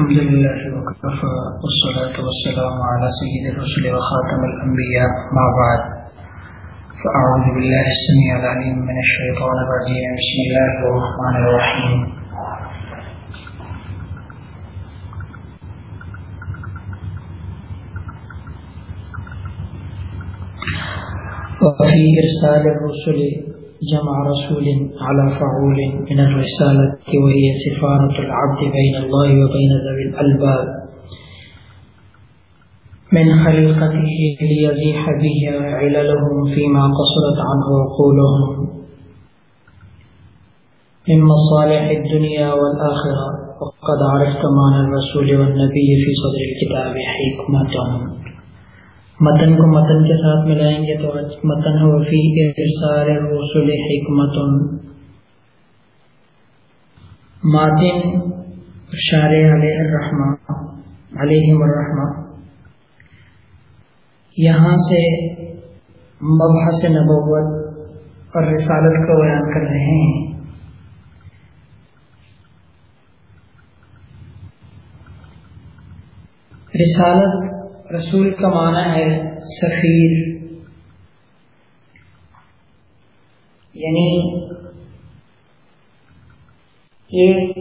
الحمد لله وكفى والصلاة والسلام على سيد الرسل وخاتم الأنبياء مع بعد. فأعوذ بالله السميع العليم من الشيطان الرجيم. بسم الله الرحمن الرحيم. وفي إرسال الرسل جمع رسول على فعول من الرسالة، وهي سفارة العبد بين الله وبين ذوي الألباب. من خليقته ليزيح بها عللهم فيما قصرت عنه عقولهم. من مصالح الدنيا والآخرة، وقد عرفت معنى الرسول والنبي في صدر الكتاب حكمتهم متن کو متن کے ساتھ ملائیں گے تو متن ہو فی ارسال رسول حکمت ماتن شار علیہ الرحمہ علیہ الرحمہ یہاں سے مبحث نبوت اور رسالت کو بیان کر رہے ہیں۔ رسالت رسول کا معنی ہے سفیر۔ یعنی ایک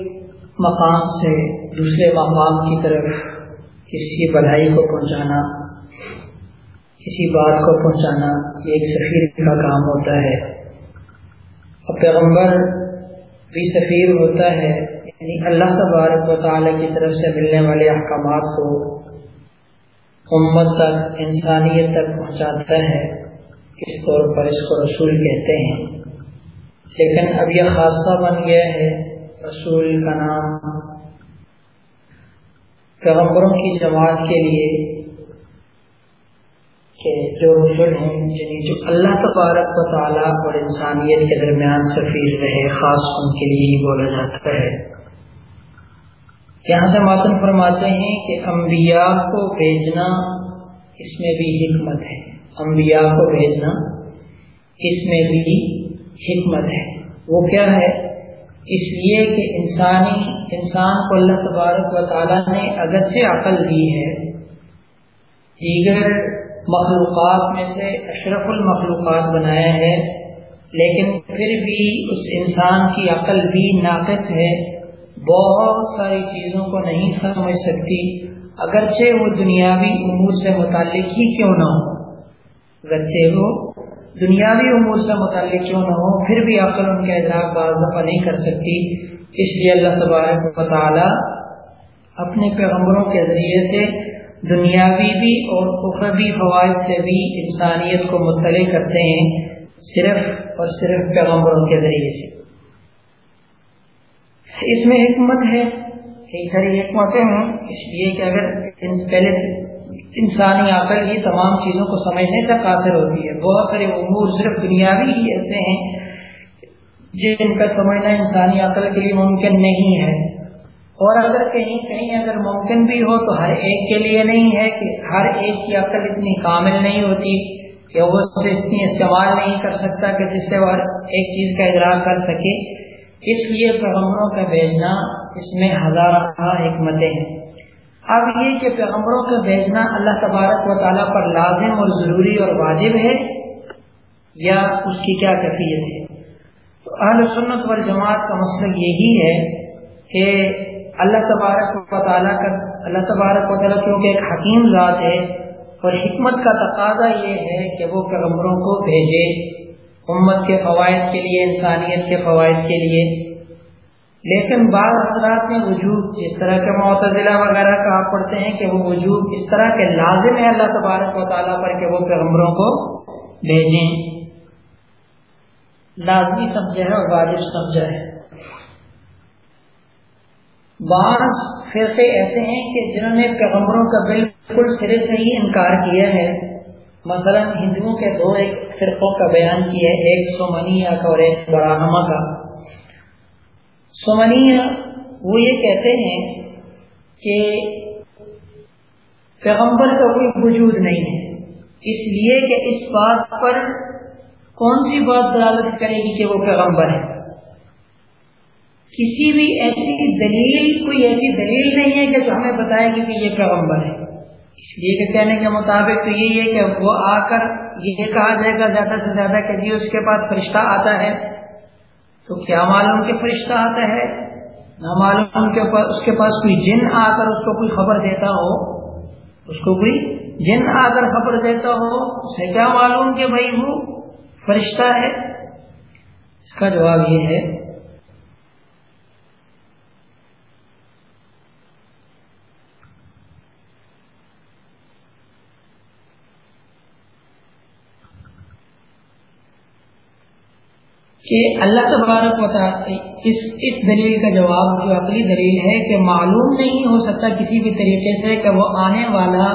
مقام سے دوسرے مقام کی طرف کسی بڑھائی کو پہنچانا، کسی بات کو پہنچانا یہ ایک سفیر کا کام ہوتا ہے۔ اور پیغمبر بھی سفیر ہوتا ہے یعنی اللہ تبارک و تعالی کی طرف سے ملنے والے احکامات کو امت تک، انسانیت تک پہنچاتا ہے، اس طور پر اس کو رسول کہتے ہیں۔ لیکن اب یہ خاصہ بن گیا ہے رسول کا نام۔ پیغمبروں کی جماعت کے لیے کہ جو رسول ہیں یعنی جو اللہ تبارک و تعالیٰ اور انسانیت کے درمیان سفیر رہے، خاص ان کے لیے ہی بولا جاتا ہے۔ یہاں سے ماتن فرماتے ہیں کہ انبیاء کو بھیجنا اس میں بھی حکمت ہے۔ انبیاء کو بھیجنا اس میں بھی حکمت ہے۔ وہ کیا ہے؟ اس لیے کہ انسانی انسان کو اللہ تبارک و تعالیٰ نے اگرچہ عقل دی ہے، دیگر مخلوقات میں سے اشرف المخلوقات بنایا ہے، لیکن پھر بھی اس انسان کی عقل بھی ناقص ہے۔ بہت ساری چیزوں کو نہیں سمجھ سکتی، اگرچہ وہ دنیاوی امور سے متعلق ہی کیوں نہ ہو۔ اگرچہ وہ دنیاوی امور سے متعلق کیوں نہ ہو، پھر بھی عقل ان کا ادراک بعض دفعہ نہیں کر سکتی۔ اس لیے اللہ تبارک و تعالی اپنے پیغمبروں کے ذریعے سے دنیاوی بھی اور اخروی فوائد سے بھی انسانیت کو مطلع کرتے ہیں، صرف اور صرف پیغمبروں کے ذریعے سے۔ اس میں حکمت ہے۔ کئی ساری حکمتیں ہوں اس لیے کہ اگر پہلے انسانی عقل ہی تمام چیزوں کو سمجھنے سے قاطر ہوتی ہے۔ بہت سارے امور صرف دنیاوی ہی ایسے ہیں جن کا سمجھنا انسانی عقل کے لیے ممکن نہیں ہے۔ اور اگر کہیں کہیں اگر ممکن بھی ہو تو ہر ایک کے لیے نہیں ہے کہ ہر ایک کی عقل اتنی کامل نہیں ہوتی کہ وہ اسے اتنی استعمال نہیں کر سکتا کہ جس سے وہ ہر ایک چیز کا ادراک کر سکے۔ اس لیے پیغمبروں کا بھیجنا اس میں ہزار حکمتیں ہیں۔ اب یہ کہ پیغمبروں کا بھیجنا اللہ تبارک و تعالیٰ پر لازم اور ضروری اور واجب ہے یا اس کی کیا کیفیت ہے؟ تو اہل سنت و جماعت کا مسئلہ یہی ہے کہ اللہ تبارک و تعالیٰ کا اللہ تبارک و تعالیٰ کیونکہ ایک حکیم ذات ہے اور حکمت کا تقاضا یہ ہے کہ وہ پیغمبروں کو بھیجے۔ امت کے فوائد کے لیے، انسانیت کے فوائد کے لیے۔ لیکن بعض حضرات میں وجوب، جس طرح کے معتزلہ وغیرہ کا آپ پڑھتے ہیں کہ وہ وجوب اس طرح کے لازم ہے اللہ تبارک و تعالیٰ پر کہ وہ پیغمبروں کو بھیجیں۔ لازمی سمجھے ہے اور واجب سمجھا ہے۔ بعض فرقے ایسے ہیں کہ جنہوں نے پیغمبروں کا بالکل سرے سے ہی انکار کیا ہے۔ مثلا ہندوؤں کے دو ایک فرقوں کا بیان کیا ہے، ایک سومنیا کا اور ایک براہما کا۔ سومنیا وہ یہ کہتے ہیں کہ پیغمبر کا کوئی وجود نہیں ہے۔ اس لیے کہ اس بات پر کون سی بات دلالت کرے گی کہ وہ پیغمبر ہے؟ کسی بھی ایسی دلیل، کوئی ایسی دلیل نہیں ہے کہ جو ہمیں بتائے گی کہ یہ پیغمبر ہے۔ اس لیے کہ کہنے کے مطابق تو یہی ہے کہ وہ آ کر یہ کہا جائے گا زیادہ سے زیادہ کہ جی اس کے پاس فرشتہ آتا ہے تو کیا معلوم کہ فرشتہ آتا ہے؟ نہ معلوم کے اس کے پاس کوئی جن آ کر اس کو کوئی خبر دیتا ہو، اس کو کوئی جن آ کر خبر دیتا ہو اسے کیا معلوم کہ بھائی وہ فرشتہ ہے؟ اس کا جواب یہ ہے کہ اللہ تبارک و اس اس دلیل کا جواب جو عقلی دلیل ہے کہ معلوم نہیں ہو سکتا کسی بھی طریقے سے کہ وہ آنے والا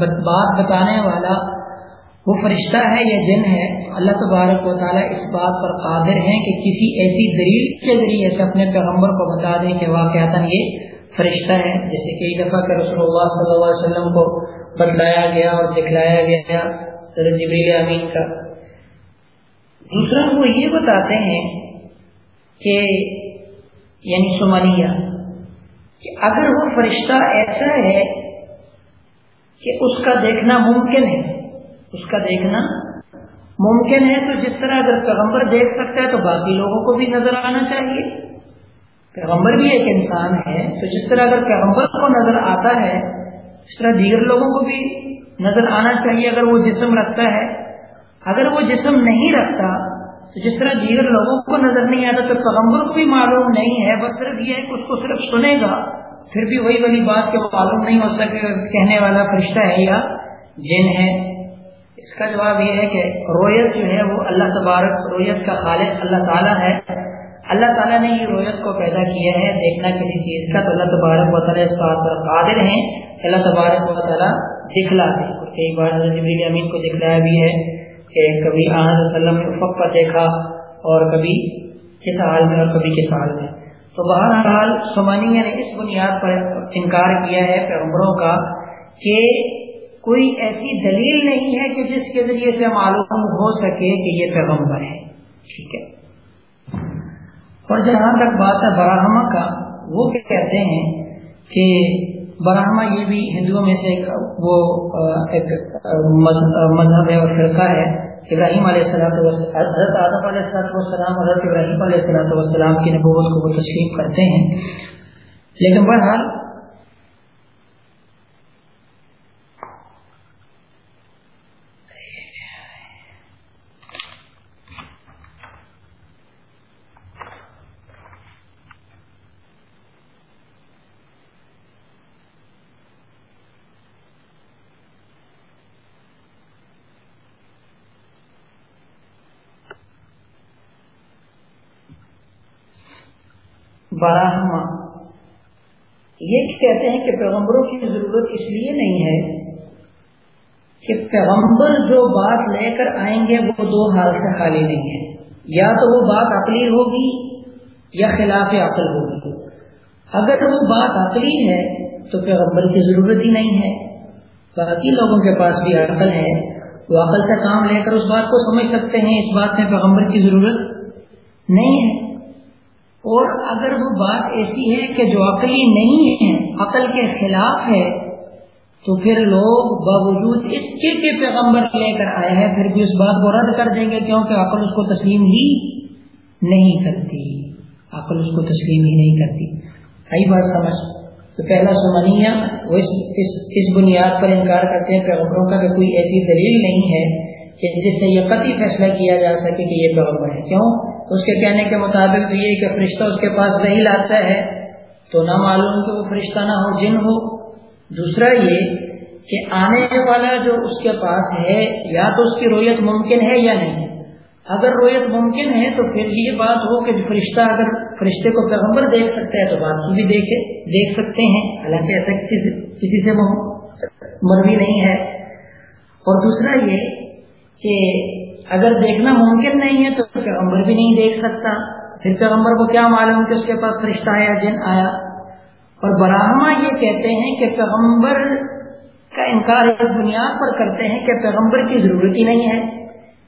بات بتانے والا وہ فرشتہ ہے یا جن ہے، اللہ تبارک و تعالیٰ اس بات پر قادر ہیں کہ کسی ایسی دلیل کے ذریعے سے اپنے پیغمبر کو بتا دیں کہ واقعات یہ فرشتہ ہے۔ جیسے کئی دفعہ کہ رسول اللہ صلی اللہ علیہ وسلم کو بتلایا گیا اور دکھلایا گیا جبریل امین کا۔ دوسرا وہ یہ بتاتے ہیں کہ یعنی سمنیا کہ اگر وہ فرشتہ ایسا ہے کہ اس کا دیکھنا ممکن ہے، اس کا دیکھنا ممکن ہے، تو جس طرح اگر پیغمبر دیکھ سکتا ہے، تو باقی لوگوں کو بھی نظر آنا چاہیے۔ پیغمبر بھی ایک انسان ہے، تو جس طرح اگر پیغمبر کو نظر آتا ہے، اس طرح دیگر لوگوں کو بھی نظر آنا چاہیے، اگر وہ جسم رکھتا ہے۔ اگر وہ جسم نہیں رکھتا، تو جس طرح دیگر لوگوں کو نظر نہیں آتا، تو پیغمبر کو بھی معلوم نہیں ہے، بس صرف یہ ہے کہ اس کو صرف سنے گا۔ پھر بھی وہی والی بات کہ وہ معلوم نہیں ہو سکے کہنے والا فرشتہ ہے یا جن ہے۔ اس کا جواب یہ ہے کہ رویت جو ہے وہ اللہ تبارک، رویت کا خالق اللہ تعالیٰ ہے۔ اللہ تعالیٰ نے یہ رویت کو پیدا کیا ہے، دیکھنا کسی چیز کا تو اللہ تبارک و تعالیٰ اس بات پر قادر ہیں اللہ تبارک و تعالیٰ دکھلا ہے ایک بار امین کو دکھلایا بھی ہے۔ کہ کبھی آن وسلم نے افق پر دیکھا اور کبھی کس حال میں اور کبھی کس حال میں۔ تو بہرحال سمانیہ نے اس بنیاد پر انکار کیا ہے پیغمبروں کا کہ کوئی ایسی دلیل نہیں ہے کہ جس کے ذریعے سے معلوم ہو سکے کہ یہ پیغمبر ہے۔ ٹھیک ہے۔ اور جہاں تک بات ہے براہما کا، وہ کیا کہتے ہیں کہ براہما یہ بھی ہندوؤں میں سے ایک، وہ ایک مذہب ہے اور فرقہ ہے۔ ابراہیم علیہ السلام حضرت آدم علیہ السلام حضرت ابراہیم علیہ السلام والسلام کی نبوت کو وہ تسلیم کرتے ہیں۔ لیکن بہرحال براہما۔ یہ کہتے ہیں کہ پیغمبروں کی ضرورت اس لیے نہیں ہے کہ پیغمبر جو بات لے کر آئیں گے، وہ دو حال سے خالی نہیں ہے۔ یا تو وہ بات عقلی ہوگی یا خلاف عقل ہوگی۔ اگر وہ بات عقلی ہے، تو پیغمبر کی ضرورت ہی نہیں ہے۔ باقی لوگوں کے پاس بھی عقل ہے۔ وہ عقل سے کام لے کر اس بات کو سمجھ سکتے ہیں۔ اس بات میں پیغمبر کی ضرورت نہیں ہے۔ اور اگر وہ بات ایسی ہے کہ جو عقلی نہیں ہے عقل کے خلاف ہے تو پھر لوگ باوجود اس کے کہ پیغمبر لے کر آئے ہیں پھر بھی اس بات کو رد کر دیں گے کیونکہ عقل اس کو تسلیم ہی نہیں کرتی۔ عقل اس کو تسلیم ہی نہیں کرتی۔ آئی بات سمجھ۔ تو پہلا سمنیہ وہ اس, اس, اس بنیاد پر انکار کرتے ہیں پیغمبروں کا کہ کوئی ایسی دلیل نہیں ہے کہ جس سے یہ قطعی فیصلہ کیا جا سکے کہ یہ پیغمبر ہے۔ کیوں؟ اس کے کہنے کے مطابق تو یہ کہ فرشتہ اس کے پاس وہی لاتا ہے تو نہ معلوم کہ وہ فرشتہ نہ ہو، جن ہو۔ دوسرا یہ کہ آنے والا جو اس کے پاس ہے، یا تو اس کی رویت ممکن ہے یا نہیں۔ اگر رویت ممکن ہے تو پھر یہ بات ہو کہ فرشتہ اگر فرشتے کو پیغمبر دیکھ سکتا ہے تو بات کو بھی دیکھے، دیکھ سکتے ہیں۔ حالانکہ ایسا کسی سے مروی نہیں ہے۔ اور دوسرا یہ کہ اگر دیکھنا ممکن نہیں ہے تو پیغمبر بھی نہیں دیکھ سکتا۔ پھر پیغمبر کو کیا معلوم کہ اس کے پاس فرشتہ آیا، جن آیا؟ اور براہما یہ کہتے ہیں کہ پیغمبر کا انکار اس بنیاد پر کرتے ہیں کہ پیغمبر کی ضرورت ہی نہیں ہے۔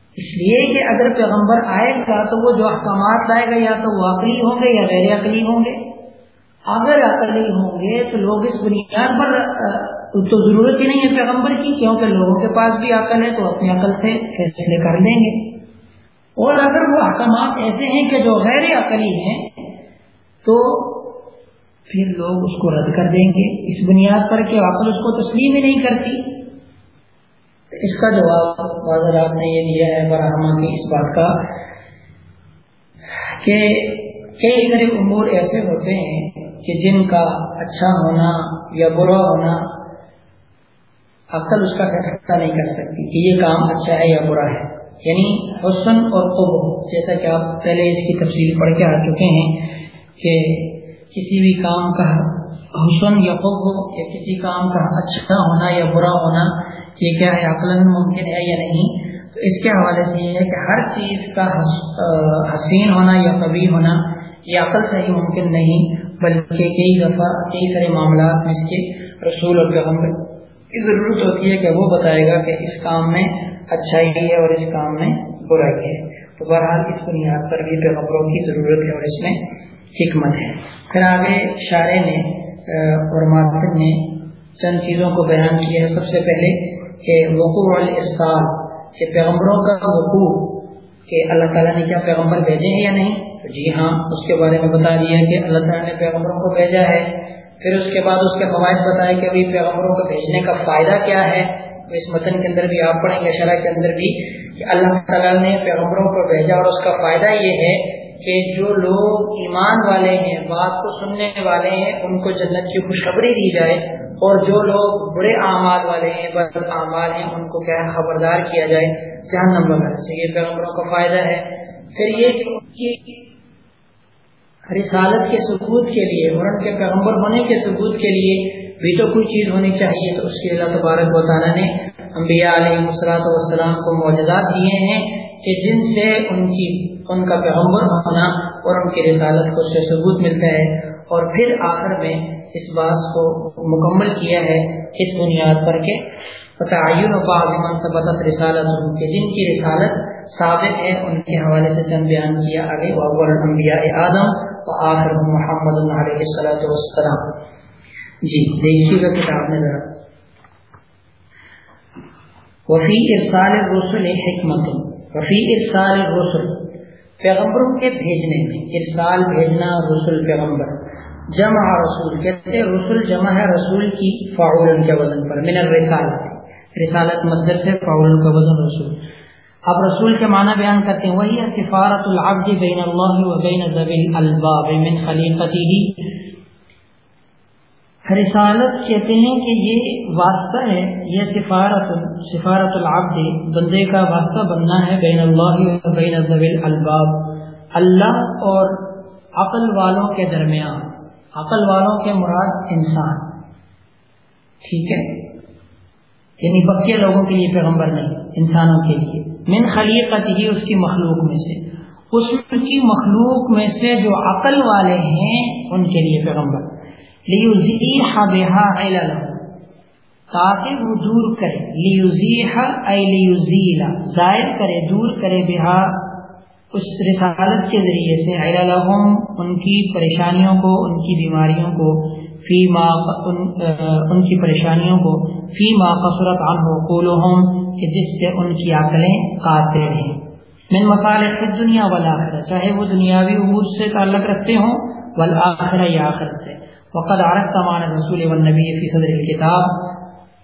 اس لیے کہ اگر پیغمبر آئے گا تو وہ جو احکامات لائے گا یا تو وہ عقلی ہوں گے یا غیر عقلی ہوں گے۔ اگر عقلی ہوں گے تو لوگ اس بنیاد پر تو ضرورت ہی نہیں ہے پیغمبر کی کیونکہ لوگوں کے پاس بھی عقل ہے، تو اپنی عقل سے فیصلے کر لیں گے۔ اور اگر وہ احکامات ایسے ہیں کہ جو غیر عقلی ہیں، تو پھر لوگ اس کو رد کر دیں گے۔ اس بنیاد پر کہ عقل اس کو تسلیم ہی نہیں کرتی۔ اس کا جواب بازار آپ نے یہ دیا ہے براہما کی اس بات کا کہ کئی سارے امور ایسے ہوتے ہیں کہ جن کا اچھا ہونا یا برا ہونا عقل اس کا فیصلہ نہیں کر سکتی کہ یہ کام اچھا ہے یا برا ہے۔ یعنی حسن اور قب جیسا کہ آپ پہلے اس کی تفصیل پڑھ کے آ چکے ہیں کہ کسی بھی کام کا حسن یا قب یا کسی کام کا اچھا ہونا یا برا ہونا، یہ کیا ہے عقل ممکن ہے یا نہیں؟ تو اس کے حوالے سے یہ ہے کہ ہر چیز کا حسین ہونا یا قبی ہونا، یہ عقل سے ہی ممکن نہیں، بلکہ کئی دفعہ کئی سارے معاملات میں اس کے رسول اور پیغمبر کی ضرورت ہوتی ہے کہ وہ بتائے گا کہ اس کام میں اچھائی ہے اور اس کام میں برائی ہے۔ تو بہرحال اس بنیاد پر بھی پیغمبروں کی ضرورت ہے اور اس میں حکمت ہے۔ پھر آگے شاعر نے اور مارکیٹ نے چند چیزوں کو بیان کیا ہے۔ سب سے پہلے کہ وقوع الارسال، کہ پیغمبروں کا وقوع، کہ اللہ تعالیٰ نے کیا پیغمبر بھیجے ہیں یا نہیں؟ جی ہاں اس کے بارے میں بتا دیا کہ اللہ تعالیٰ نے پیغمبروں کو بھیجا ہے۔ پھر اس کے بعد اس کے فوائد بتائے کہ ابھی پیغمبروں کو بھیجنے کا فائدہ کیا ہے اس متن کے اندر بھی آپ پڑھیں گے، شرح کے اندر بھی کہ اللہ تعالیٰ نے پیغمبروں کو بھیجا اور اس کا فائدہ یہ ہے کہ جو لوگ ایمان والے ہیں، بات کو سننے والے ہیں، ان کو جنت کی خوشخبری دی جائے اور جو لوگ برے اعمال والے ہیں، بد اعمال ہیں، ان کو کیا خبردار کیا جائے جہنم وغیرہ سے، یہ پیغمبروں کا فائدہ ہے۔ پھر یہ کہ رسالت کے ثبوت کے لیے اور ان کے پیغمبر ہونے کے ثبوت کے لیے بھی تو کوئی چیز ہونی چاہیے۔ تو اس کے اللہ تبارک و تعالیٰ نے انبیاء علیہ مسلاط والسلام کو معجزات دیے ہیں کہ جن سے ان کی، ان کا پیغمبر ہونا اور ان کی رسالت کو اس سے ثبوت ملتا ہے۔ اور پھر آخر میں اس بات کو مکمل کیا ہے اس بنیاد پر کہ تعین و ثبتت رسالت کے جن کی رسالت ثابت ہے ان کے حوالے سے چند بیان کیا، آگے اول انبیاء آدم و آخر محمد علیہ والسلام۔ جی دیکھیے گا کتاب میں ذرا۔ وفی ارسال الرسل حکمت۔ وفی ارسال الرسل، پیغمبروں کے بھیجنے میں۔ ارسال بھیجنا رسول پیغمبر۔ جمع رسول، کہتے ہیں رسول جمع ہے رسول کی فاول کے وزن پر، من الرسالت۔ رسالت مصدر سے فاول کا وزن رسول۔ اب رسول کے معنی بیان کرتے ہیں، وہی سفارت العبد بین اللہ و بین ذوی الباب من خلیقته۔ رسالت کہتے ہیں کہ یہ واسطہ ہے، یہ سفارت سفارت العبد، بندے کا واسطہ بننا ہے بین اللہ و بین ذوی الباب اللہ اور عقل والوں کے درمیان، عقل والوں کے مراد انسان۔ ٹھیک ہے؟ یعنی بقیہ لوگوں کے لیے پیغمبر نہیں، انسانوں کے لیے۔ من خلیقت ہی اس کی مخلوق میں سے۔ اس کی مخلوق میں سے جو عقل والے ہیں ان کے لیے پیغمبر۔ تاکہ وہ دور کرے۔ لیوزیح ظاہر کرے دور کرے بہا اس رسالت کے ذریعے سے لهم ان کی پریشانیوں کو ان کی بیماریوں کو فی ما ان, ان کی پریشانیوں کو فی ما قصرت عنہ قولهم کہ جس سے ان کی عقلیں قاصر ہیں۔ من مصالح الدنیا والآخرہ، چاہے وہ دنیاوی امور سے تعلق رکھتے ہوں، والآخرہ یا آخرت سے۔ وقد عرفت مان رسول والنبی فی صدر الكتاب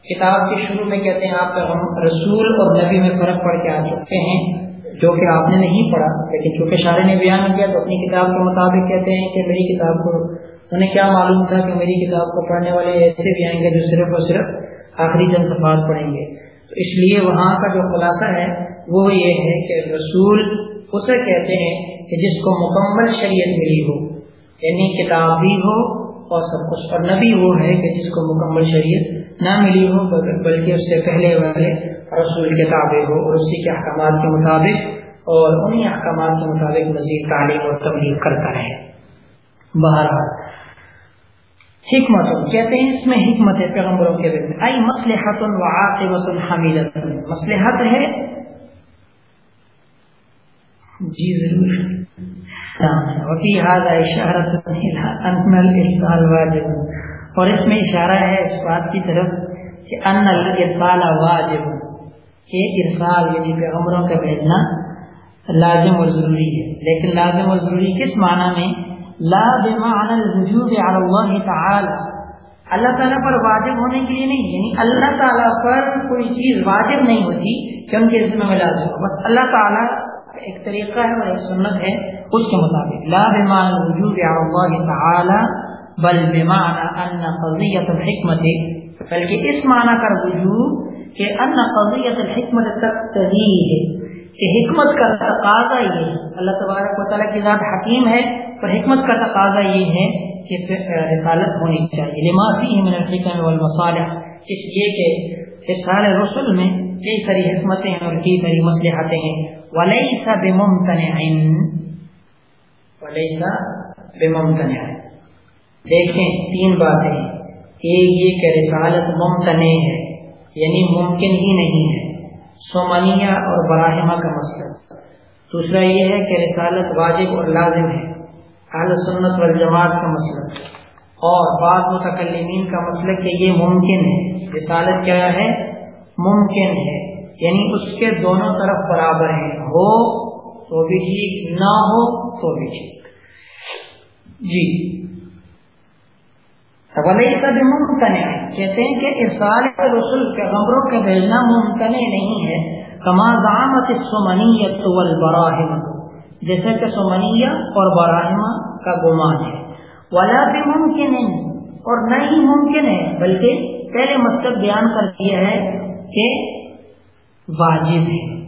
کتاب کے شروع میں کہتے ہیں، آپ رسول اور نبی میں فرق پڑھ کے آ چکے ہیں، جو کہ آپ نے نہیں پڑھا۔ لیکن چونکہ شاعر نے بیان کیا تو اپنی کتاب کے مطابق کہتے ہیں کہ میری کتاب کو، انہیں کیا معلوم تھا کہ میری کتاب کو پڑھنے والے ایسے بھی آئیں گے جو صرف اور صرف آخری چند صفات پڑھیں گے۔ تو اس لیے وہاں کا جو خلاصہ ہے وہ یہ ہے کہ رسول اسے کہتے ہیں کہ جس کو مکمل شریعت ملی ہو یعنی کتاب بھی ہو اور سب کچھ، اور نبی وہ ہے کہ جس کو مکمل شریعت نہ ملی ہو، بلکہ اس سے پہلے والے رسول کے تابع ہو اور اسی کے احکامات کے مطابق اور انہیں احکامات کے مطابق مزید تعلیم اور تبلیغ کرتا رہے۔ بہرحال حکمت کہتے ہیں اس میں حکمت ہے پیغمبروں کے بارے میں۔ ائی مسلحت و عاقبت حمیدت مسلحت ہے۔ جی ضرور۔ وفی هذا اشارت ان الارسال واجب۔ اور اس میں اشارہ ہے اس بات کی طرف کہ ان الارسال واجب۔ کہ ارسال یعنی پیغمبروں کا بھیجنا لازم اور ضروری ہے۔ لیکن لازم اور ضروری کس معنی میں؟ لا بمعنى الوجوب على الله تعالی اللہ تعالیٰ پر واجب ہونے کے لیے نہیں یعنی اللہ تعالیٰ پر کوئی چیز واجب نہیں ہوتی کہ ان کے ذمہ میں لازم ہو بس اللہ تعالیٰ ایک طریقہ ہے اور ایک سنت ہے اس کے مطابق۔ لا بمان الوجود اللہ تعالی بل بمعنى ان قضیت الحکمت بلکہ اس معنی کا وجود کہ ان قضیت الحکمت تقتضی ہے۔ کہ حکمت کا تقاضا یہ ہے۔ اللہ تبارک و تعالیٰ کی ذات حکیم ہے اور حکمت کا تقاضا یہ ہے کہ رسالت ہونی چاہیے۔ لما فیہ من الحکم والمصالح۔ اس لیے کہ رسال رسول میں کئی ساری حکمتیں ہیں اور کئی ساری مصلحتیں ہیں۔ ولیس بممتنع۔ ولیس بممتنع۔ دیکھیں، تین باتیں۔ ایک یہ کہ رسالت ممتنع ہے یعنی ممکن ہی نہیں ہے۔ سومنیہ اور براہمہ کا مسئلہ۔ دوسرا یہ ہے کہ رسالت واجب اور لازم ہے۔ اہل سنت والجماعت کا مسئلہ۔ اور بعض متکلمین کا مسئلہ کہ یہ ممکن ہے۔ رسالت کیا ہے؟ ممکن ہے۔ یعنی اس کے دونوں طرف برابر ہیں۔ ہو تو بھی ٹھیک، نہ ہو تو بھی ٹھیک۔ جی۔ ممکن ہے کہتے ہیں کہ ارسال رسول پیغمبروں کے بھیجنا ممکن نہیں ہے۔ کما سمنیت والبراہم جیسے کہ سمنیہ اور براہما کا گمان ہے۔ ولا بھی ممکن اور نہ ہی ممکن ہے، بلکہ پہلے مقصد بیان کر دیا ہے کہ واجب ہے۔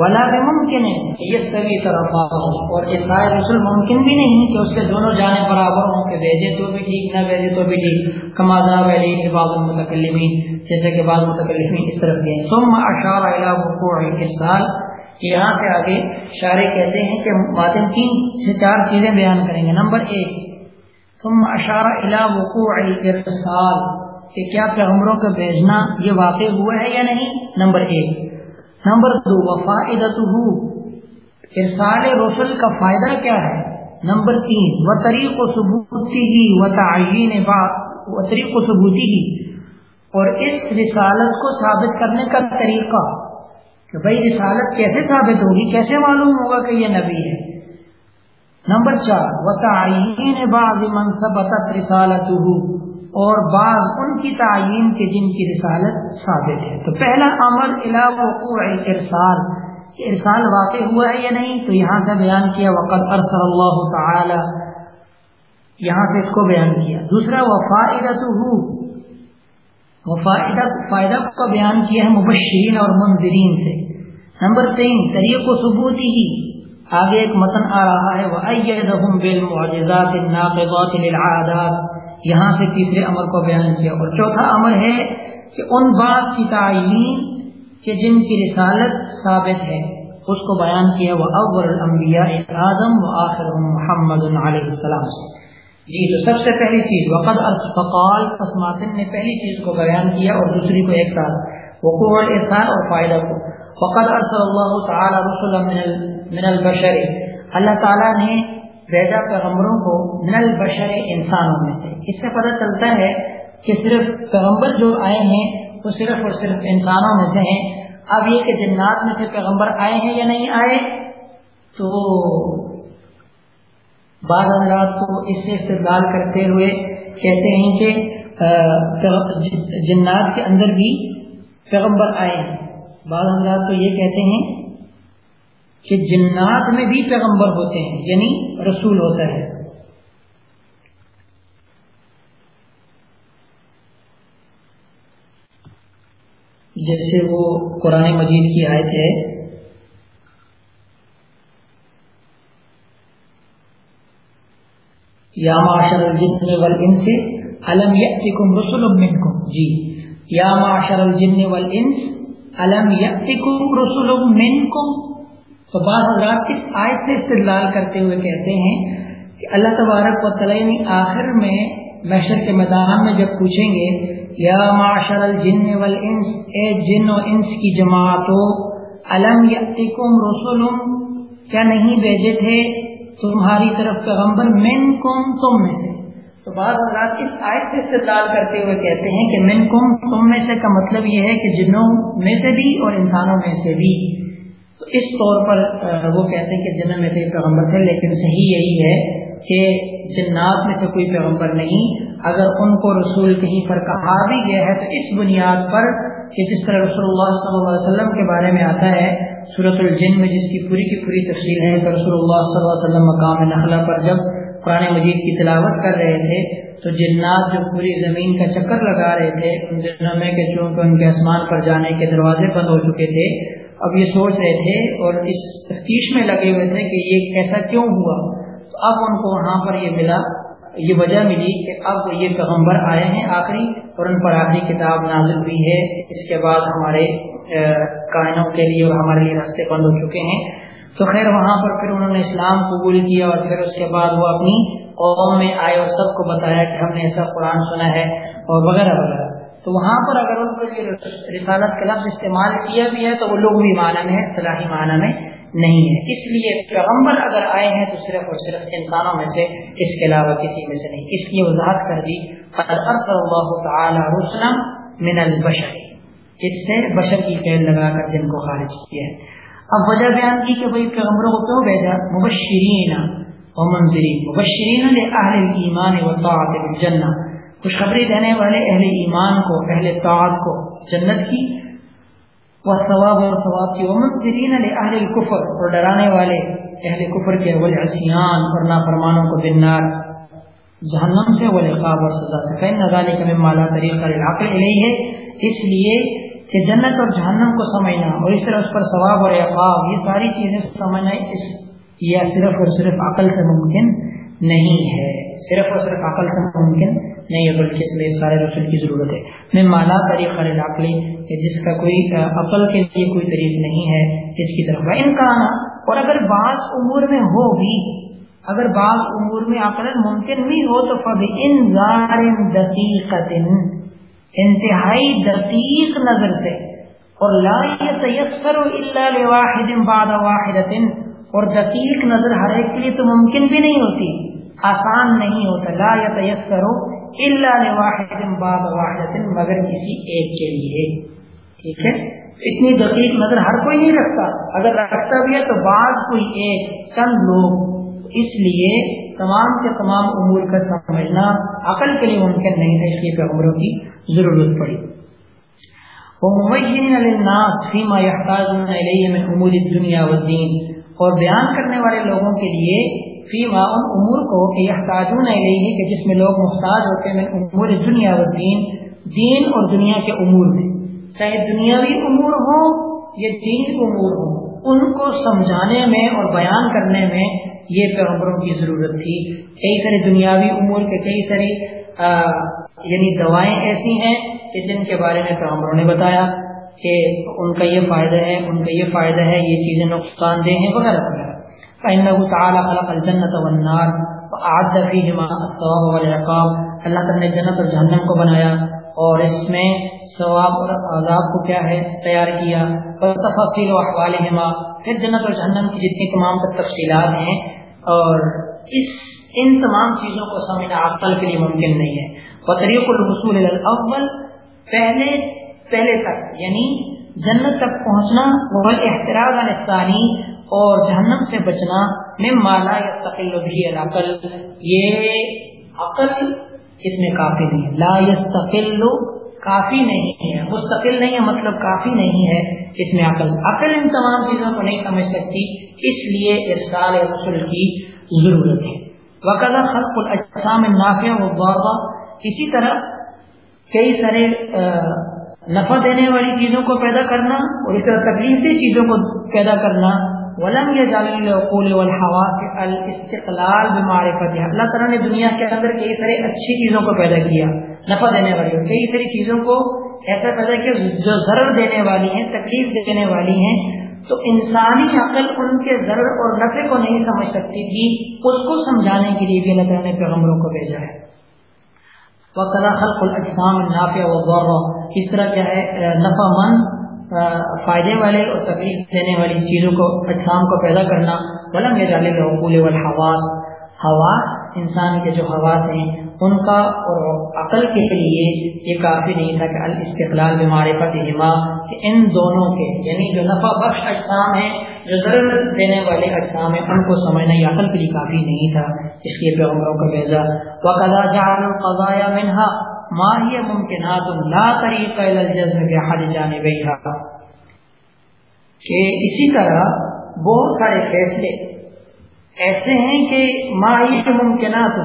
ولا بھی ممکن ہے کہ یہ سبھی طرف اور اسرائیل رسول ممکن بھی نہیں کہ اس کے دونوں جانے برابر ہوں، کہ بھیجے تو بھی ٹھیک، نہ بھیجے تو بھی ٹھیک۔ کمازا ولی بعض المتکلمین، جیسے کہ بعض متکلمین اس طرف گئے۔ ثم اشار الى وقوع الارسال یہاں سے آگے شارع کہتے ہیں کہ ماتن تین سے چار چیزیں بیان کریں گے۔ نمبر ایک، ثم اشار الى وقوع الارسال کہ کیا پیغمبروں کا بھیجنا یہ واقع ہوا ہے یا نہیں؟ نمبر ایک نمبر دو وفائدت ارسال رسول کا فائدہ کیا ہے؟ نمبر تین و طریق و ثبوتی ہی و تعین و طریق و ثبوتی ہی اور اس رسالت کو ثابت کرنے کا طریقہ کہ بھائی رسالت کیسے ثابت ہوگی؟ کیسے معلوم ہوگا کہ یہ نبی ہے؟ نمبر چار و تعین بعض منصب رسالت اور بعض ان کی تعین کے جن کی رسالت ثابت ہے۔ تو پہلا عمل وقوع ارسال ارسال واقع ہوا ہے یا نہیں؟ تو یہاں سے بیان کیا وقت ارسل اللہ تعالی یہاں سے اس کو بیان کیا۔ دوسرا وفائدت وفائدہ فائدہ کا بیان کیا ہے مبشرین اور منظرین سے۔ نمبر تین، طریق و ثبوتی ہی۔ آگے ایک متن آ رہا ہے وہ بالمعجزات الناقضات للعادات۔ یہاں سے تیسرے امر کو بیان کیا۔ اور چوتھا امر ہے کہ ان بات کی تعلیم کہ جن کی رسالت ثابت ہے، اس کو بیان کیا۔ وہ اول الانبیاء آدم و آخر محمد علیہ السلام سے۔ جی تو سب سے پہلی چیز وقت فقال قسماتن نے پہلی چیز کو بیان کیا اور دوسری کو ایک ساتھ۔ وقوع الاحسان اور فائدہ کو۔ وقت ارسل اللہ تعالی رسول من البشر۔ اللہ تعالیٰ نے بھیجا پیغمبروں کو من البشر انسانوں میں سے۔ اس سے پتہ چلتا ہے کہ صرف پیغمبر جو آئے ہیں، وہ صرف اور صرف انسانوں میں سے ہیں۔ اب یہ کہ جنات میں سے پیغمبر آئے ہیں یا نہیں آئے، تو بعض حضرات کو اس سے استدلال کرتے ہوئے کہتے ہیں کہ جنات کے اندر بھی پیغمبر آئے ہیں۔ بعض حضرات تو یہ کہتے ہیں کہ جنات میں بھی پیغمبر ہوتے ہیں یعنی رسول ہوتا ہے۔ جیسے وہ قرآن مجید کی آیت ہے، یا معاشر الجن والانس علم یأتکم رسل منکم؟ جی یا معاشر الجن والانس علم یأتکم رسل منکم؟ تو بعض حضرات اس آیت سے استدلال کرتے ہوئے کہتے ہیں کہ اللہ تبارک و تعالیٰ نے آخر میں محشر کے میدان میں جب پوچھیں گے، یا معاشر الجن والانس، اے جن و انس کی جماعتوں علم یاتکم رسول کیا نہیں بھیجے تھے تمہاری طرف پیغمبر؟ من کم تم میں سے۔ تو بعض حضرات اس آیت سے استدلال کرتے ہوئے کہتے ہیں کہ من کم تم میں سے کا مطلب یہ ہے کہ جنوں میں سے بھی اور انسانوں میں سے بھی۔ اس طور پر وہ کہتے ہیں کہ جنوں میں سے پیغمبر تھے، لیکن صحیح یہی ہے کہ جنات میں سے کوئی پیغمبر نہیں۔ اگر ان کو رسول کہیں پر کہا بھی گیا ہے، تو اس بنیاد پر کہ جس طرح رسول اللہ صلی اللہ علیہ وسلم کے بارے میں آتا ہے صورت الجن میں جس کی پوری کی پوری تفصیل ہے کہ رسول اللہ صلی اللہ علیہ وسلم مقام نخلا پر جب قرآن مجید کی تلاوت کر رہے تھے، تو جنات جو پوری زمین کا چکر لگا رہے تھے ان دنوں میں کہ چونکہ ان کے آسمان پر جانے کے دروازے بند ہو چکے تھے اب یہ سوچ رہے تھے اور اس تفتیش میں لگے ہوئے تھے کہ یہ ایسا کیوں ہوا؟ تو اب ان کو وہاں پر یہ ملا، یہ وجہ ملی کہ اب یہ پیغمبر آئے ہیں آخری اور ان پر آخری کتاب نازل ہوئی ہے۔ اس کے بعد ہمارے کائنوں کے لیے اور ہمارے لیے راستے بند ہو چکے ہیں۔ تو خیر وہاں پر پھر انہوں نے اسلام قبول کیا اور پھر اس کے بعد وہ اپنی قوم میں آئے اور سب کو بتایا کہ ہم نے ایسا قرآن سنا ہے اور وغیرہ وغیرہ۔ تو وہاں پر اگر ان پر یہ رسالت کا لفظ استعمال کیا بھی ہے تو وہ لوگ بھی معنی میں صلاحی معنی میں نہیں ہے۔ اس لیے پیغمبر اگر آئے ہیں تو صرف اور صرف انسانوں میں سے، اس کے علاوہ کسی میں سے نہیں۔ اس لیے وضاحت کر دی اللہ تعالی رسلم من البشر۔ اس سے بشر کی قید لگا کر جن کو خارج کیا ہے۔ اب وجہ بیان کی کہ بھائی پیغمبروں کو کیوں بھیجا؟ مبشرین و منظرین مبشرین ایمان و طاعت الجنہ خوشخبری دینے والے اہل ایمان کو، اہل طاعت کو جنت کی۔ و ثواب و ثواب کی و منظرین اہل الكفر۔ اور ڈرانے والے اہل کفر کے والعصیان اور نافرمانوں کو بنار جہنم سے والعقاب اور سزا سے۔ فین ذالک مما لا طریق للعقل الیہ اس لیے کہ جنت اور جہنم کو سمجھنا اور اس طرح اس پر ثواب اور عقاب، یہ ساری چیزیں سمجھنا اس یا صرف اور صرف عقل سے ممکن نہیں ہے۔ صرف اور صرف عقل سے ممکن نہیں ہے، بلکہ اس لیے سارے رسول کی ضرورت ہے۔ میں مالا طریقہ عقلی جس کا کوئی عقل کے لیے کوئی طریق نہیں ہے اس کی طرف۔ امکان اور اگر بعض امور میں ہو بھی، اگر بعض امور میں عقل ممکن بھی ہو تو فبی انتہائی دقیق نظر سے، اور لا تیسر واحد بعد واحد اور دقیق نظر ہر ایک کے لیے تو ممکن بھی نہیں ہوتی۔ آسان نہیں ہوتا. لا یا تیس تیسر واحد بعد واحد مگر کسی ایک کے لیے. ٹھیک ہے؟ اتنی دقیق نظر ہر کوئی نہیں رکھتا. اگر رکھتا بھی ہے تو بعض کوئی ایک، چند لوگ. اس لیے تمام کے تمام امور کا سمجھنا عقل کے لیے ممکن نہیں تھا، اس لیے پیغمبروں کی ضرورت پڑی. وہ دنیا و دین اور بیان کرنے والے لوگوں کے لیے فیما ان امور کو کہ یحتاجون علیہ کہ جس میں لوگ محتاج ہوتے ہیں، امور دنیا و دین دین اور دنیا کے امور میں۔ چاہے دنیاوی امور ہو یا دینی امور ہو ان کو سمجھانے میں اور بیان کرنے میں یہ پیغمبروں کی ضرورت تھی۔ کئی سارے دنیاوی امور کے کئی سارے یعنی دوائیں ایسی ہیں کہ جن کے بارے میں پیغمبروں نے بتایا کہ ان کا یہ فائدہ ہے، ان کا یہ فائدہ ہے، یہ چیزیں نقصان دہ ہیں، وغیرہ وغیرہ۔ تعالیٰ خلق الجنت والنار آج الثواب والعقاب. اللہ تعالیٰ نے جنت اور جہنم کو بنایا اور اس میں ثواب اور عذاب کو کیا ہے؟ تیار کیا. اور تفصیل و احوالہما پھر جنت اور جہنم کی جتنی تمام تک تفصیلات ہیں اور اس ان تمام چیزوں کو سمجھنا عقل کے لیے ممکن نہیں ہے. بطریق الرسول الاول پہلے پہلے تک یعنی جنت تک پہنچنا وہ احتراز الثانی اور جہنم سے بچنا میں مالا یا تقل بھی العقل، یہ عقل اس میں کافی نہیں ہے۔ لا یستقل کافی نہیں ہے۔ مستقل نہیں ہے مطلب کافی نہیں ہے اس میں عقل۔ عقل ان تمام چیزوں کو نہیں سمجھ سکتی، اس لیے ارسال رسول کی ضرورت ہے۔ وقت خلق الاجسام نافع و اسی طرح کئی سارے نفع دینے والی چیزوں کو پیدا کرنا اور اس طرح تکلیفی چیزوں کو پیدا کرنا ولم العقول والحواس الاستقلال بمعرفت اللہ تعالیٰ نے دنیا کے اندر کئی سارے اچھی چیزوں کو پیدا کیا، نفع دینے والی اور کئی ساری چیزوں کو ایسا پیدا کیا جو ضرر دینے والی ہیں، تکلیف دینے والی ہیں۔ تو انسانی عقل ان کے ضرر اور نفع کو نہیں سمجھ سکتی تھی اس کو سمجھانے کے لیے بھی اللہ تعالیٰ نے پیغمبروں کو بھیجا ہے۔ خلق الاجسام نافع و غور اس طرح کیا ہے؟ نفع مند فائدے والے اور تکلیف دینے والی چیزوں کو، اجسام کو پیدا کرنا، ولم یہ ڈالے گا حقول والحواس۔ حواس، انسان کے جو حواس ہیں، ان کا اور عقل کے لیے یہ کافی نہیں تھا کہ الاستقلال معرفت ہما کہ ان دونوں کے یعنی جو نفع بخش اجسام ہیں، جو ضرورت دینے والے اجسام ہیں، ان کو سمجھنا یہ عقل کے لیے کافی نہیں تھا۔ اس لیے پیغمبروں کا بیزا وقضا جعل القضايا منها ما هي ممکنات لا طریق الى الجزم بحد جانبیها. کہ اسی طرح بہت سارے فیصلے ایسے ہیں کہ ما ممکنات،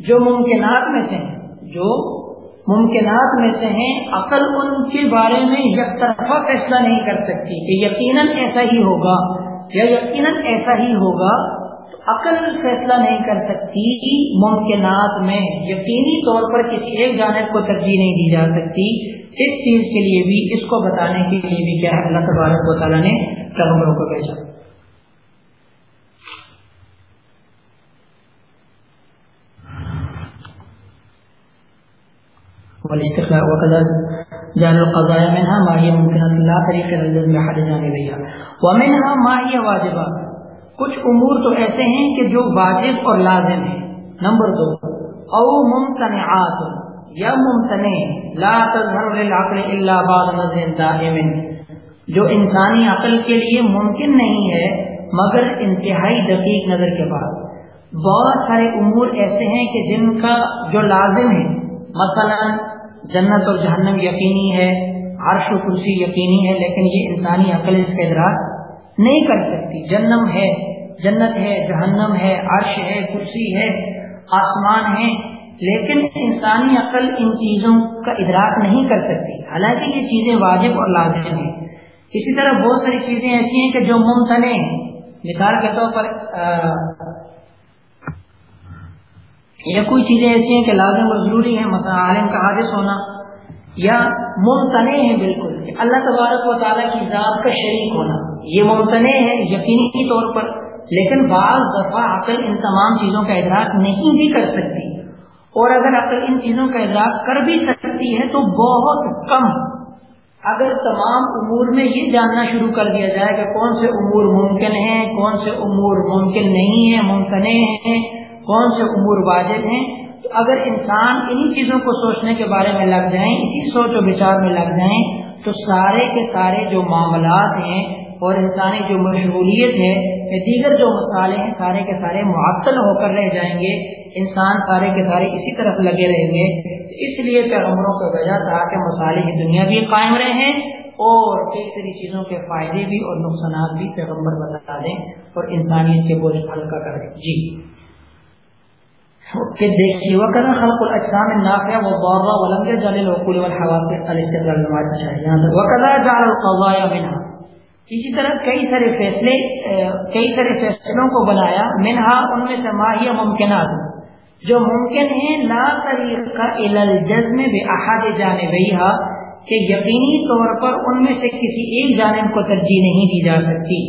جو ممکنات میں سے ہیں، جو ممکنات میں سے ہیں، عقل ان کے بارے میں یک طرفہ فیصلہ نہیں کر سکتی کہ یقیناً ایسا ہی ہوگا یا یقیناً ایسا ہی ہوگا عقل فیصلہ نہیں کر سکتی ممکنات میں، یقینی طور پر کسی ایک جانب کو ترجیح نہیں دی جا سکتی۔ اس چیز کے لیے بھی، اس کو بتانے کے لیے بھی کیا اللہ تبارک و تعالیٰ نے پیغمبروں کو بھیجا۔ والاستقلاء وكذا جعل القضايا منها ما هي ممكنة، لا طريق للجزم بحد جانبيها۔ ومنها ما هي واجبہ کچھ امور تو ایسے ہیں کہ جو واجب اور لازم ہیں۔ نمبر دو، او ممتنعات، یا ممتنع، لا تظہر للعقل الا بعد نظر دائم، جو انسانی عقل کے لیے ممکن نہیں ہے، مگر انتہائی دقیق نظر کے بعد۔ بہت سارے امور ایسے ہیں کہ جن کا جو لازم ہے۔ مثلا، جنت اور جہنم یقینی ہے، عرش و کرسی یقینی ہے، لیکن یہ انسانی عقل اس کا ادراک نہیں کر سکتی۔ جنم ہے، جنت ہے، جہنم ہے، عرش ہے، کرسی ہے، آسمان ہے۔ لیکن انسانی عقل ان چیزوں کا ادراک نہیں کر سکتی۔ حالانکہ یہ چیزیں واجب اور لازم ہیں۔ اسی طرح بہت ساری چیزیں ایسی ہیں کہ جو ممتن ہیں۔ مثال کے طور پر یا کوئی چیزیں ایسی ہیں کہ لازم اور ضروری ہیں۔ مثلا عالم کا حادث ہونا یا ممتنع ہے بالکل۔ اللہ تبارک و تعالیٰ کی ذات کا شریک ہونا۔ یہ ممتنع ہے، یقینی طور پر۔ لیکن بعض دفعہ عقل ان تمام چیزوں کا ادراک نہیں بھی کر سکتی۔ اور اگر عقل ان چیزوں کا ادراک کر بھی سکتی ہے تو بہت کم۔ اگر تمام امور میں یہ جاننا شروع کر دیا جائے کہ کون سے امور ممکن ہیں، کون سے امور ممکن نہیں ہیں ممکنع ہیں، کون سے امور واجب ہیں، تو اگر انسان انہی چیزوں کو سوچنے کے بارے میں لگ جائیں، اسی سوچ و بچار میں لگ جائیں تو سارے کے سارے جو معاملات ہیں اور انسانی جو مشغولیت ہے یا دیگر جو مسالے ہیں، سارے کے سارے معطل ہو کر رہ جائیں گے، انسان سارے کے سارے اسی طرف لگے رہیں گے۔ اس لیے پیغمبروں کا وجہ تھا کہ مسالے کی دنیا بھی قائم رہے اور کئی ساری چیزوں کے فائدے بھی اور نقصانات بھی پیغمبر بتا دیں اور انسانیت کے بوجھ ہلکا کر دیں۔ جی۔ کہ دیکھیے، وہ کرنا خلق الاجسام النافع والضار ولم يجعل العقول والحواس الاستقلال المعرفة شرعيا اچھا، وكذا جعل القضايا منها. اسی طرح کئی سارے فیصلے، کئی سارے فیصلوں کو بنایا منہا ان میں سے ماہیہ ممکنات جو ممکن ہیں، لا طریقہ الى الجزم باحد جانبیہا، کہ یقینی طور پر ان میں سے کسی ایک جانب کو ترجیح نہیں دی جا سکتی.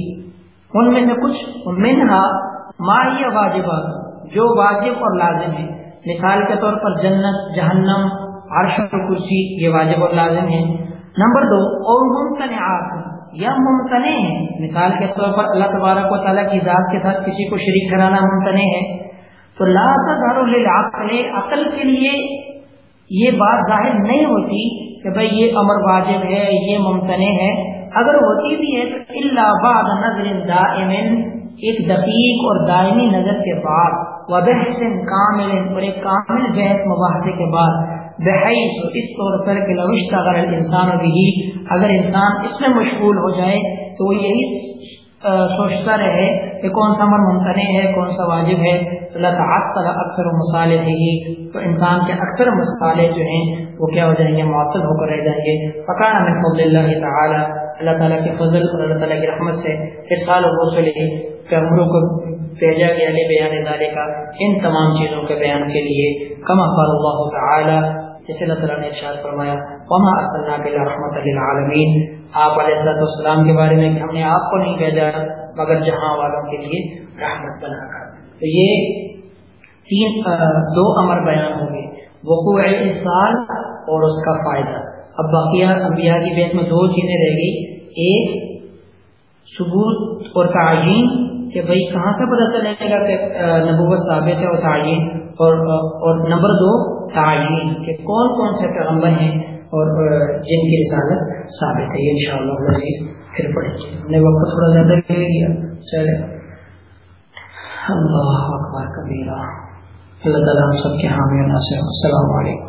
ان میں سے کچھ منہا ماہیہ واجبات جو واجب اور لازم ہے۔ مثال کے طور پر جنت، جہنم، عرش و کرسی، یہ واجب اور لازم ہے۔ نمبر دو، اور ممتنعات یا ممتنع ہے مثال کے طور پر اللہ تبارک و تعالیٰ کی ذات کے ساتھ کسی کو شریک کرانا ممتنع ہے۔ تو لا للعقل، عقل کے لیے یہ بات ظاہر نہیں ہوتی کہ بھائی یہ امر واجب ہے، یہ ممتنع ہے۔ اگر ہوتی بھی ہے تو اللہ بعد نظر دائم ایک دقیق اور دائمی نظر کے بعد۔ وبحث کامل، اور ایک کامل بحث مباحثے کے بعد، بحیث اس طور پر کہ لوشت اگر انسان بھی اگر انسان اس میں مشغول ہو جائے، تو وہ یہی سوچتا رہے کہ کون سا امر ممتنع ہے، کون سا واجب ہے۔ اللہ تعالیٰ اکثر و مسالے ہے یہ تو انسان کے اکثر مسالے جو ہیں، وہ کیا ہو جائیں گے؟ معطل ہو کر رہ جائیں گے۔ فقان من فضل اللہ تعالیٰ اللہ تعالیٰ کے فضل اور اللہ تعالیٰ کی رحمت سے، ارسال و رسول پیغمبروں کو بھیجا گیا لے بیان دارے کا، ان تمام چیزوں کے بیان کے لیے، کما قال اللہ تعالی، جسے اللہ تعالیٰ نے ارشاد فرمایا، وما ارسلنا بلا رحمت للعالمین آپ علیہ الصلوۃ والسلام کے بارے میں کہ ہم نے آپ کو نہیں بھیجا، مگر جہاں والوں کے لیے رحمت بنا کر تو یہ تین دو امر بیان ہوں گے۔ وقوع انسان اور اس کا فائدہ۔ اب باقیہ انبیاء کی بیت میں دو چیزیں رہ گئی۔ ایک، ثبوت اور تعین۔ کہ بھائی کہاں سے پتہ چلے گا کہ نبوت ثابت ہے اور تعین، اور اور نمبر دو، تعین، کہ کون کون سے پیغمبر ہیں اور جن کی رسالت ثابت ہے، یہ ان شاء اللہ پھر پڑھیں گے۔ ہم نے وقت تھوڑا زیادہ لے لیا چلے۔ اللہ اکبر کبیرہ۔ اللہ تعالیٰ ہم سب کے حامی ناصر۔ السلام علیکم۔